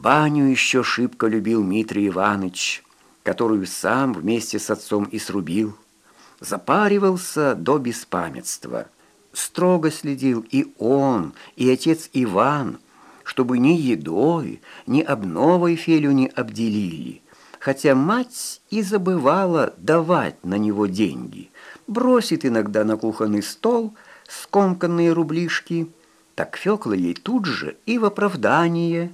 Баню еще шибко любил Митрий Иванович, которую сам вместе с отцом и срубил. Запаривался до беспамятства. Строго следил и он, и отец Иван, чтобы ни едой, ни обновой Фелю не обделили, хотя мать и забывала давать на него деньги, бросит иногда на кухонный стол скомканные рублишки, так Фёкла ей тут же и в оправдание.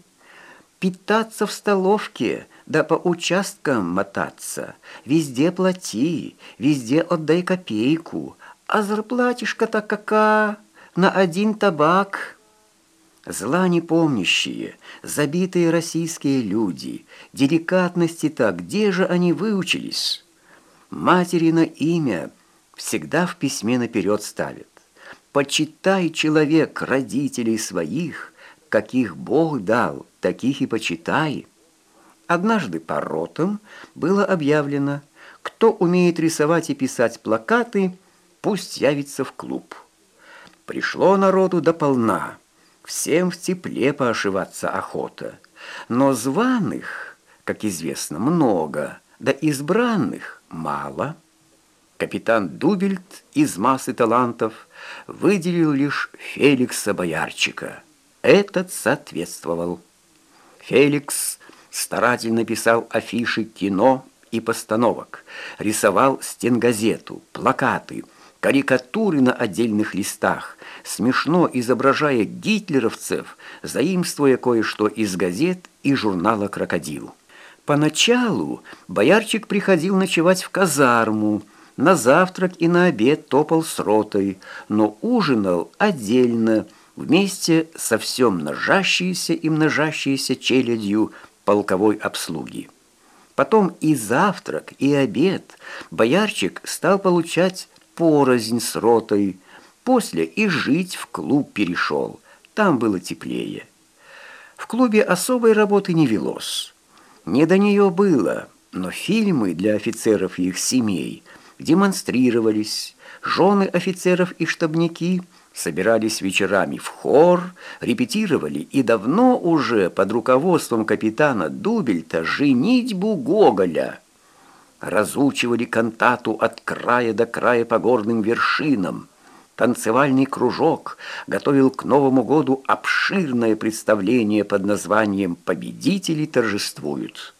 Питаться в столовке, да по участкам мотаться, везде плати, везде отдай копейку, а зарплатишка-то какая, на один табак. Зла непомнящие, забитые российские люди, деликатности-то где же они выучились? Материно имя всегда в письме наперед ставят. Почитай, человек, родителей своих, каких Бог дал, таких и почитай. Однажды по ротам было объявлено, кто умеет рисовать и писать плакаты, пусть явится в клуб. Пришло народу до полна, всем в тепле поошиваться охота. Но званых, как известно, много, да избранных мало. Капитан Дубельт из массы талантов выделил лишь Феликса Боярчика. Этот соответствовал. Феликс старательно писал афиши кино и постановок, рисовал стенгазету, плакаты, карикатуры на отдельных листах, смешно изображая гитлеровцев, заимствуя кое-что из газет и журнала «Крокодил». Поначалу боярчик приходил ночевать в казарму, на завтрак и на обед топал с ротой, но ужинал отдельно, вместе со всем множащейся и множащейся челядью полковой обслуги. Потом и завтрак, и обед боярчик стал получать порознь с ротой, после и жить в клуб перешел, там было теплее. В клубе особой работы не велось. Не до нее было, но фильмы для офицеров и их семей демонстрировались, жены офицеров и штабники собирались вечерами в хор, репетировали и давно уже под руководством капитана Дубельта женитьбу Гоголя. Разучивали кантату от края до края по горным вершинам. Танцевальный кружок готовил к Новому году обширное представление под названием «Победители торжествуют».